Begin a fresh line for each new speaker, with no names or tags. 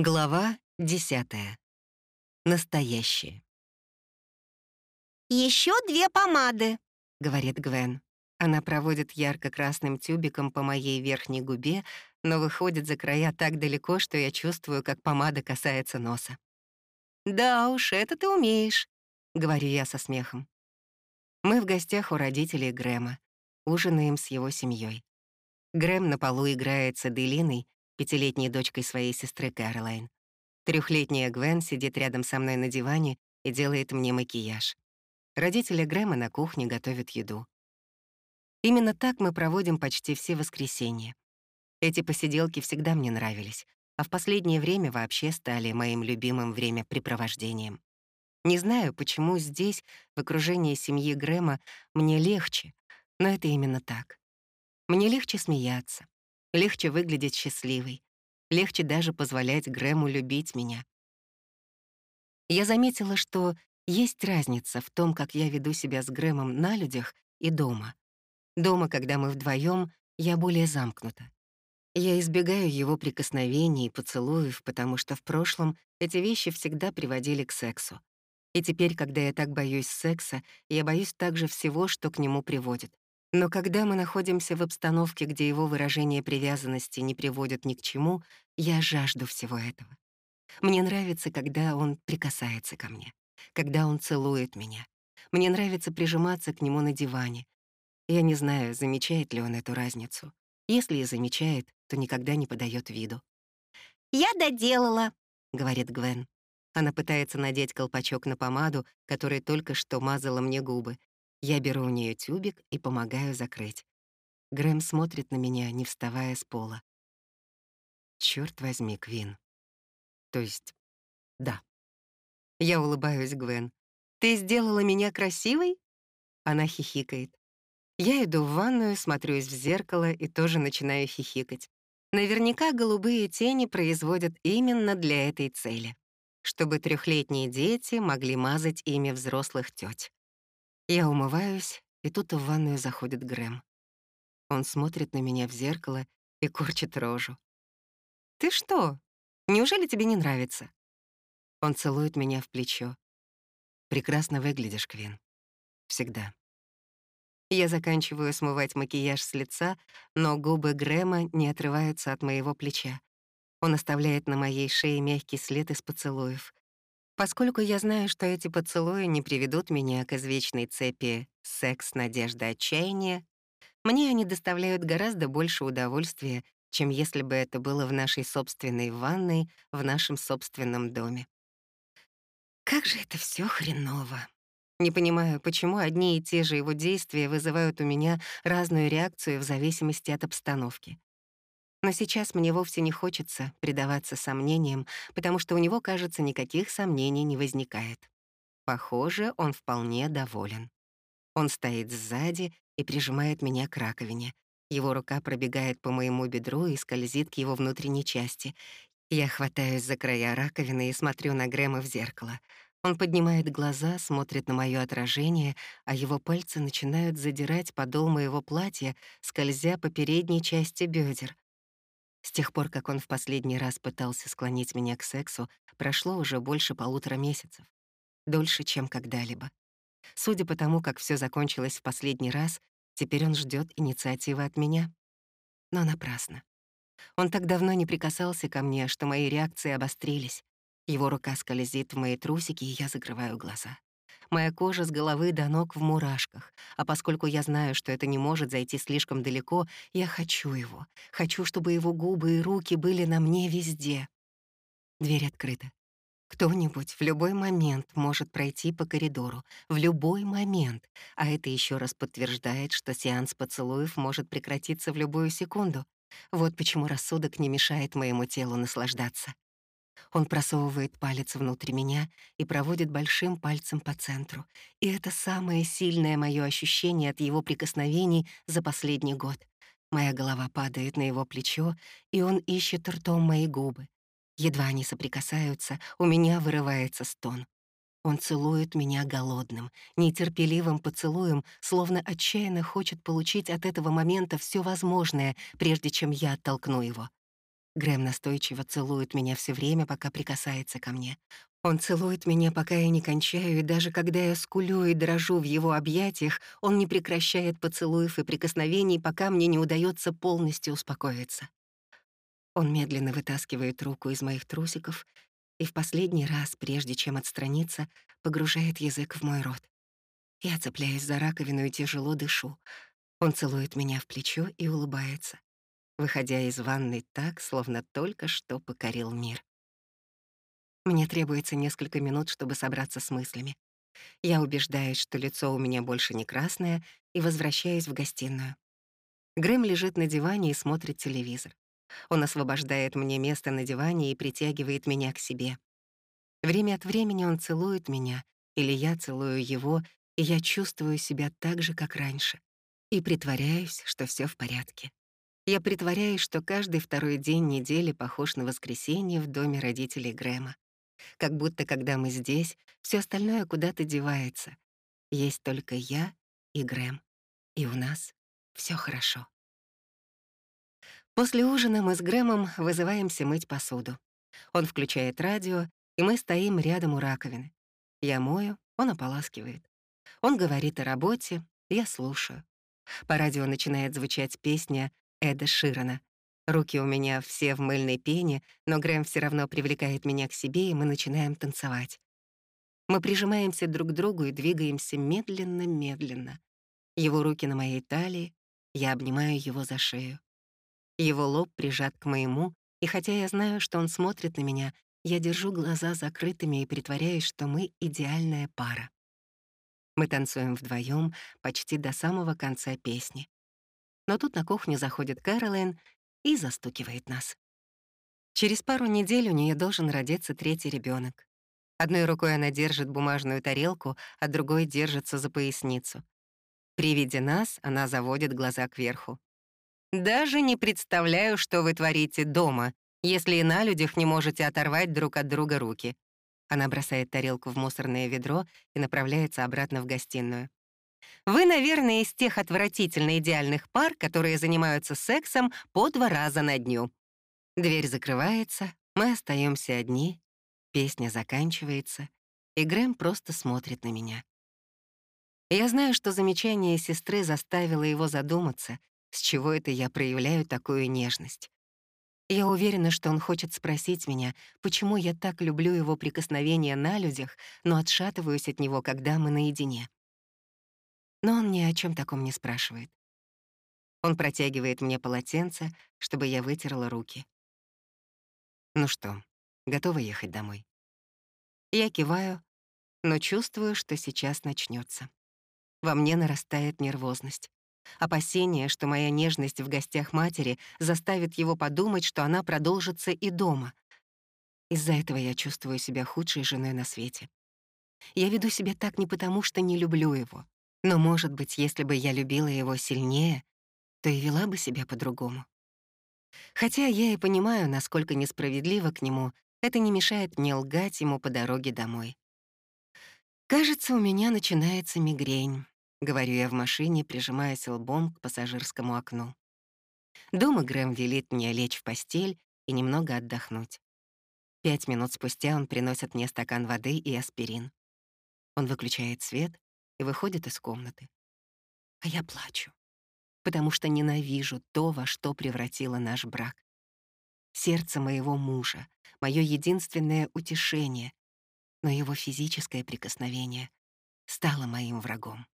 Глава десятая. Настоящее.
Еще две помады», —
говорит Гвен. Она проводит ярко-красным тюбиком по моей верхней губе, но выходит за края так далеко, что я чувствую, как помада касается носа. «Да уж, это ты умеешь», — говорю я со смехом. Мы в гостях у родителей Грэма, ужинаем с его семьей. Грэм на полу играет с Аделиной, пятилетней дочкой своей сестры Кэролайн. Трехлетняя Гвен сидит рядом со мной на диване и делает мне макияж. Родители Грэма на кухне готовят еду. Именно так мы проводим почти все воскресенья. Эти посиделки всегда мне нравились, а в последнее время вообще стали моим любимым времяпрепровождением. Не знаю, почему здесь, в окружении семьи Грэма, мне легче, но это именно так. Мне легче смеяться, Легче выглядеть счастливой. Легче даже позволять Грэму любить меня. Я заметила, что есть разница в том, как я веду себя с Грэмом на людях и дома. Дома, когда мы вдвоем, я более замкнута. Я избегаю его прикосновений и поцелуев, потому что в прошлом эти вещи всегда приводили к сексу. И теперь, когда я так боюсь секса, я боюсь также всего, что к нему приводит. Но когда мы находимся в обстановке, где его выражение привязанности не приводит ни к чему, я жажду всего этого. Мне нравится, когда он прикасается ко мне, когда он целует меня. Мне нравится прижиматься к нему на диване. Я не знаю, замечает ли он эту разницу. Если и замечает, то никогда не подает виду.
«Я доделала», —
говорит Гвен. Она пытается надеть колпачок на помаду, которой только что мазала мне губы, я беру у нее тюбик и помогаю закрыть. Грэм смотрит на меня, не вставая с пола. Черт возьми, Квин. То есть, да. Я улыбаюсь Гвен. «Ты сделала меня красивой?» Она хихикает. Я иду в ванную, смотрюсь в зеркало и тоже начинаю хихикать. Наверняка голубые тени производят именно для этой цели, чтобы трехлетние дети могли мазать ими взрослых теть. Я умываюсь, и тут в ванную заходит Грэм. Он смотрит на меня в зеркало и корчит рожу. «Ты что? Неужели тебе не нравится?» Он целует меня в плечо. «Прекрасно выглядишь, Квин. Всегда». Я заканчиваю смывать макияж с лица, но губы Грэма не отрываются от моего плеча. Он оставляет на моей шее мягкий след из поцелуев. Поскольку я знаю, что эти поцелуи не приведут меня к извечной цепи секс, надежда, отчаяние, мне они доставляют гораздо больше удовольствия, чем если бы это было в нашей собственной ванной, в нашем собственном доме. Как же это все хреново. Не понимаю, почему одни и те же его действия вызывают у меня разную реакцию в зависимости от обстановки. Но сейчас мне вовсе не хочется предаваться сомнениям, потому что у него, кажется, никаких сомнений не возникает. Похоже, он вполне доволен. Он стоит сзади и прижимает меня к раковине. Его рука пробегает по моему бедру и скользит к его внутренней части. Я хватаюсь за края раковины и смотрю на Грэма в зеркало. Он поднимает глаза, смотрит на моё отражение, а его пальцы начинают задирать подол моего платья, скользя по передней части бедер. С тех пор, как он в последний раз пытался склонить меня к сексу, прошло уже больше полутора месяцев. Дольше, чем когда-либо. Судя по тому, как все закончилось в последний раз, теперь он ждет инициативы от меня. Но напрасно. Он так давно не прикасался ко мне, что мои реакции обострились. Его рука скользит в мои трусики, и я закрываю глаза. Моя кожа с головы до ног в мурашках, а поскольку я знаю, что это не может зайти слишком далеко, я хочу его. Хочу, чтобы его губы и руки были на мне везде. Дверь открыта. Кто-нибудь в любой момент может пройти по коридору, в любой момент, а это еще раз подтверждает, что сеанс поцелуев может прекратиться в любую секунду. Вот почему рассудок не мешает моему телу наслаждаться. Он просовывает палец внутрь меня и проводит большим пальцем по центру. И это самое сильное мое ощущение от его прикосновений за последний год. Моя голова падает на его плечо, и он ищет ртом мои губы. Едва они соприкасаются, у меня вырывается стон. Он целует меня голодным, нетерпеливым поцелуем, словно отчаянно хочет получить от этого момента все возможное, прежде чем я оттолкну его. Грэм настойчиво целует меня все время, пока прикасается ко мне. Он целует меня, пока я не кончаю, и даже когда я скулю и дрожу в его объятиях, он не прекращает поцелуев и прикосновений, пока мне не удается полностью успокоиться. Он медленно вытаскивает руку из моих трусиков и в последний раз, прежде чем отстраниться, погружает язык в мой рот. Я цепляюсь за раковину и тяжело дышу. Он целует меня в плечо и улыбается, выходя из ванной так, словно только что покорил мир. Мне требуется несколько минут, чтобы собраться с мыслями. Я убеждаюсь, что лицо у меня больше не красное, и возвращаюсь в гостиную. Грэм лежит на диване и смотрит телевизор. Он освобождает мне место на диване и притягивает меня к себе. Время от времени он целует меня, или я целую его, и я чувствую себя так же, как раньше. И притворяюсь, что все в порядке. Я притворяюсь, что каждый второй день недели похож на воскресенье в доме родителей Грэма. Как будто, когда мы здесь, все остальное куда-то девается. Есть только я и Грэм. И у нас все хорошо. После ужина мы с Грэмом вызываемся мыть посуду. Он включает радио, и мы стоим рядом у раковины. Я мою, он ополаскивает. Он говорит о работе, я слушаю. По радио начинает звучать песня Эда Ширана. Руки у меня все в мыльной пене, но Грэм все равно привлекает меня к себе, и мы начинаем танцевать. Мы прижимаемся друг к другу и двигаемся медленно-медленно. Его руки на моей талии, я обнимаю его за шею. Его лоб прижат к моему, и хотя я знаю, что он смотрит на меня, я держу глаза закрытыми и притворяюсь, что мы идеальная пара. Мы танцуем вдвоем почти до самого конца песни. Но тут на кухню заходит Кэролайн и застукивает нас. Через пару недель у нее должен родиться третий ребенок. Одной рукой она держит бумажную тарелку, а другой держится за поясницу. При виде нас она заводит глаза кверху. Даже не представляю, что вы творите дома, если и на людях не можете оторвать друг от друга руки». Она бросает тарелку в мусорное ведро и направляется обратно в гостиную. «Вы, наверное, из тех отвратительно идеальных пар, которые занимаются сексом по два раза на дню». Дверь закрывается, мы остаемся одни, песня заканчивается, и Грэм просто смотрит на меня. Я знаю, что замечание сестры заставило его задуматься, с чего это я проявляю такую нежность? Я уверена, что он хочет спросить меня, почему я так люблю его прикосновения на людях, но отшатываюсь от него, когда мы наедине. Но он ни о чем таком не спрашивает. Он протягивает мне полотенце, чтобы я вытерла руки. Ну что, готова ехать домой? Я киваю, но чувствую, что сейчас начнется. Во мне нарастает нервозность. Опасение, что моя нежность в гостях матери заставит его подумать, что она продолжится и дома. Из-за этого я чувствую себя худшей женой на свете. Я веду себя так не потому, что не люблю его. Но, может быть, если бы я любила его сильнее, то и вела бы себя по-другому. Хотя я и понимаю, насколько несправедливо к нему, это не мешает мне лгать ему по дороге домой. Кажется, у меня начинается мигрень. — говорю я в машине, прижимаясь лбом к пассажирскому окну. Дома Грэм велит мне лечь в постель и немного отдохнуть. Пять минут спустя он приносит мне стакан воды и аспирин. Он выключает свет и выходит из комнаты. А я плачу, потому что ненавижу то, во что превратило наш брак. Сердце моего мужа — мое единственное утешение, но его физическое прикосновение стало моим врагом.